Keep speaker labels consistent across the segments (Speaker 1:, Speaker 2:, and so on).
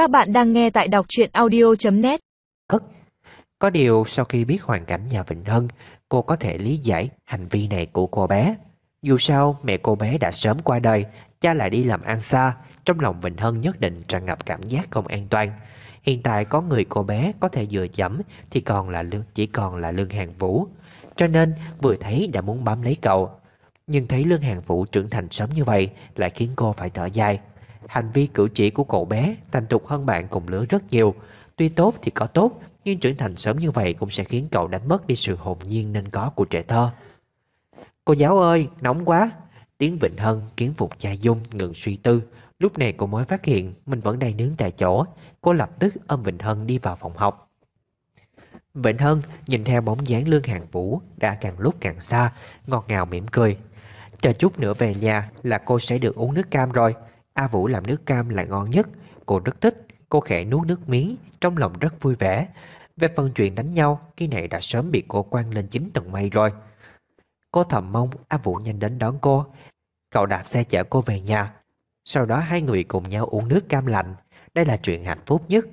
Speaker 1: Các bạn đang nghe tại đọc truyện audio.net
Speaker 2: Có điều sau khi biết hoàn cảnh nhà Vịnh Hân, cô có thể lý giải hành vi này của cô bé. Dù sao, mẹ cô bé đã sớm qua đời, cha lại đi làm ăn xa, trong lòng Vịnh Hân nhất định tràn ngập cảm giác không an toàn. Hiện tại có người cô bé có thể dựa dẫm thì còn là lương chỉ còn là lương hàng vũ. Cho nên vừa thấy đã muốn bám lấy cậu. Nhưng thấy lương hàng vũ trưởng thành sớm như vậy lại khiến cô phải thở dài. Hành vi cử chỉ của cậu bé thành tục hơn bạn cùng lứa rất nhiều. Tuy tốt thì có tốt, nhưng trưởng thành sớm như vậy cũng sẽ khiến cậu đánh mất đi sự hồn nhiên nên có của trẻ thơ. Cô giáo ơi, nóng quá! Tiếng Vịnh Hân kiến Phục Cha Dung ngừng suy tư. Lúc này cô mới phát hiện mình vẫn đang đứng tại chỗ. Cô lập tức ôm Vịnh Hân đi vào phòng học. Vịnh Hân nhìn theo bóng dáng lương hàng vũ đã càng lúc càng xa, ngọt ngào mỉm cười. Chờ chút nữa về nhà là cô sẽ được uống nước cam rồi. A Vũ làm nước cam là ngon nhất. Cô rất thích. Cô khẽ nuốt nước miếng, trong lòng rất vui vẻ. Về phần chuyện đánh nhau, cái này đã sớm bị cô quăng lên chín tầng mây rồi. Cô thầm mong A Vũ nhanh đến đón cô. Cậu đạp xe chở cô về nhà. Sau đó hai người cùng nhau uống nước cam lạnh. Đây là chuyện hạnh phúc nhất.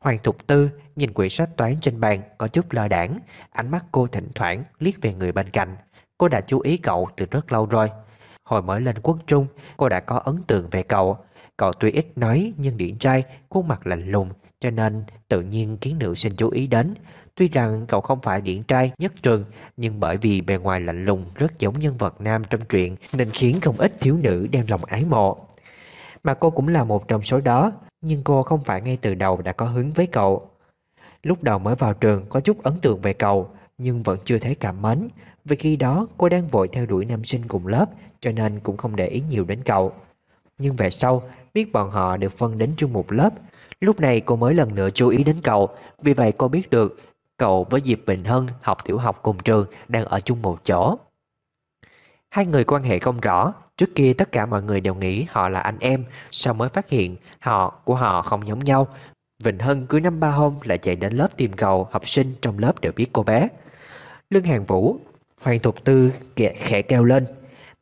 Speaker 2: Hoàng Thục Tư nhìn quyển sách toán trên bàn có chút lơ đảng, ánh mắt cô thỉnh thoảng liếc về người bên cạnh. Cô đã chú ý cậu từ rất lâu rồi. Hồi mới lên quốc trung, cô đã có ấn tượng về cậu. Cậu tuy ít nói nhưng điển trai, khuôn mặt lạnh lùng, cho nên tự nhiên khiến nữ sinh chú ý đến. Tuy rằng cậu không phải điển trai nhất trường, nhưng bởi vì bề ngoài lạnh lùng rất giống nhân vật nam trong truyện nên khiến không ít thiếu nữ đem lòng ái mộ. Mà cô cũng là một trong số đó, nhưng cô không phải ngay từ đầu đã có hứng với cậu. Lúc đầu mới vào trường có chút ấn tượng về cậu, nhưng vẫn chưa thấy cảm mến. Vì khi đó cô đang vội theo đuổi nam sinh cùng lớp, cho nên cũng không để ý nhiều đến cậu. Nhưng về sau, biết bọn họ được phân đến chung một lớp, lúc này cô mới lần nữa chú ý đến cậu. Vì vậy cô biết được cậu với Diệp Bình Hân học tiểu học cùng trường đang ở chung một chỗ. Hai người quan hệ không rõ, trước kia tất cả mọi người đều nghĩ họ là anh em, sau mới phát hiện họ của họ không giống nhau. Vịnh Hân cứ năm ba hôm lại chạy đến lớp tìm cậu, học sinh trong lớp đều biết cô bé. Lương Hàng Vũ, Hoàng Thục Tư kẹ khẽ kêu lên.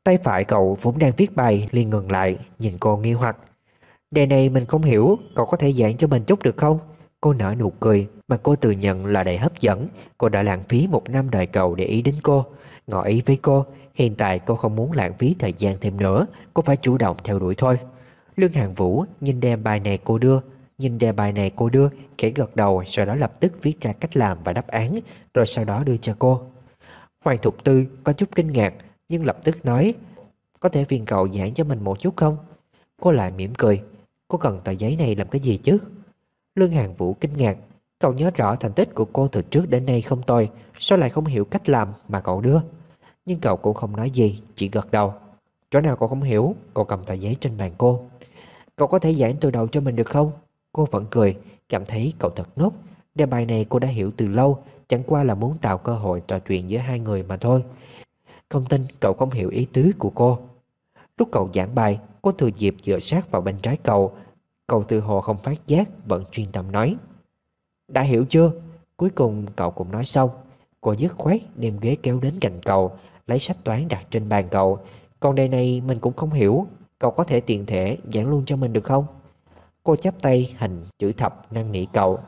Speaker 2: Tay phải cậu vốn đang viết bài liền ngừng lại, nhìn cô nghi hoặc. Đề này mình không hiểu, cậu có thể giảng cho mình chút được không? Cô nở nụ cười, mà cô tự nhận là đầy hấp dẫn. Cô đã lãng phí một năm đời cậu để ý đến cô. Ngỏ ý với cô, hiện tại cô không muốn lãng phí thời gian thêm nữa, cô phải chủ động theo đuổi thôi. Lương Hàng Vũ nhìn đem bài này cô đưa, nhìn đề bài này cô đưa, khẽ gật đầu, sau đó lập tức viết ra cách làm và đáp án, rồi sau đó đưa cho cô. Hoàng Thục Tư có chút kinh ngạc, nhưng lập tức nói, có thể phiền cậu giảng cho mình một chút không? Cô lại mỉm cười, cô cần tờ giấy này làm cái gì chứ? Lương Hàng Vũ kinh ngạc, cậu nhớ rõ thành tích của cô từ trước đến nay không tồi, sao lại không hiểu cách làm mà cậu đưa? Nhưng cậu cũng không nói gì, chỉ gật đầu. Chỗ nào cậu không hiểu, cậu cầm tờ giấy trên bàn cô. Cậu có thể giảng từ đầu cho mình được không? Cô vẫn cười, cảm thấy cậu thật ngốc. Đề bài này cô đã hiểu từ lâu, chẳng qua là muốn tạo cơ hội trò chuyện giữa hai người mà thôi. Không tin cậu không hiểu ý tứ của cô. Lúc cậu giảng bài, cô thừa dịp dựa sát vào bên trái cậu. Cậu từ hồ không phát giác, vẫn chuyên tâm nói. Đã hiểu chưa? Cuối cùng cậu cũng nói xong. Cô dứt khoát đem ghế kéo đến cạnh cậu, lấy sách toán đặt trên bàn cậu. Còn đề này mình cũng không hiểu, cậu có thể tiện thể giảng luôn cho mình được không? Cô chắp tay hành chữ thập năn nỉ cậu.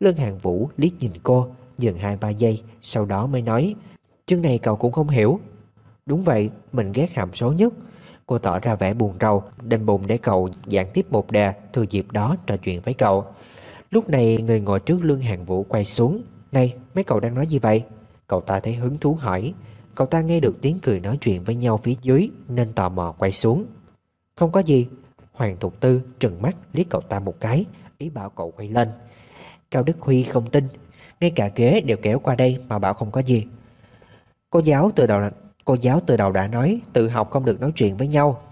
Speaker 2: Lương Hàng Vũ liếc nhìn cô, dừng hai ba giây, sau đó mới nói, chương này cậu cũng không hiểu. Đúng vậy, mình ghét hàm số nhất. Cô tỏ ra vẻ buồn rầu, đành bụng để cậu giảng tiếp một đề, thừa dịp đó trò chuyện với cậu. Lúc này người ngồi trước Lương Hàng Vũ quay xuống, này, mấy cậu đang nói gì vậy? Cậu ta thấy hứng thú hỏi, cậu ta nghe được tiếng cười nói chuyện với nhau phía dưới nên tò mò quay xuống. Không có gì, Hoàng Thục Tư trừng mắt liếc cậu ta một cái, ý bảo cậu quay lên. Cao Đức Huy không tin, ngay cả ghế đều kéo qua đây mà bảo không có gì. Cô giáo từ đầu cô giáo từ đầu đã nói tự học không được nói chuyện với nhau.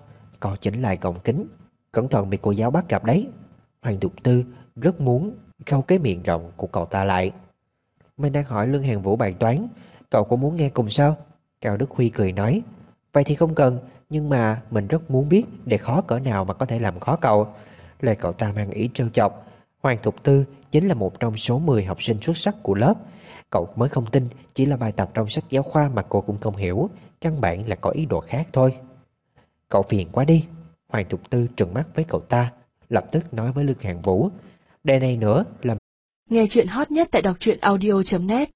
Speaker 2: Cậu chỉnh lại gọng kính, cẩn thận bị cô giáo bắt gặp đấy. Hoàng Thục Tư rất muốn khâu cái miệng rộng của cậu ta lại. Mình đang hỏi Lương Hàng Vũ bài toán, cậu cũng muốn nghe cùng sao? Cao Đức Huy cười nói, vậy thì không cần, nhưng mà mình rất muốn biết để khó cỡ nào mà có thể làm khó cậu. Lời cậu ta mang ý trêu chọc. Hoàng Thục Tư chính là một trong số 10 học sinh xuất sắc của lớp. Cậu mới không tin chỉ là bài tập trong sách giáo khoa mà cô cũng không hiểu. Căn bản là có ý đồ khác thôi. Cậu phiền quá đi. Hoàng Thục Tư trừng mắt với cậu ta. lập tức nói với Lương Hàng Vũ. Đề này nữa là.
Speaker 3: Nghe chuyện hot nhất tại đọc truyện audio.net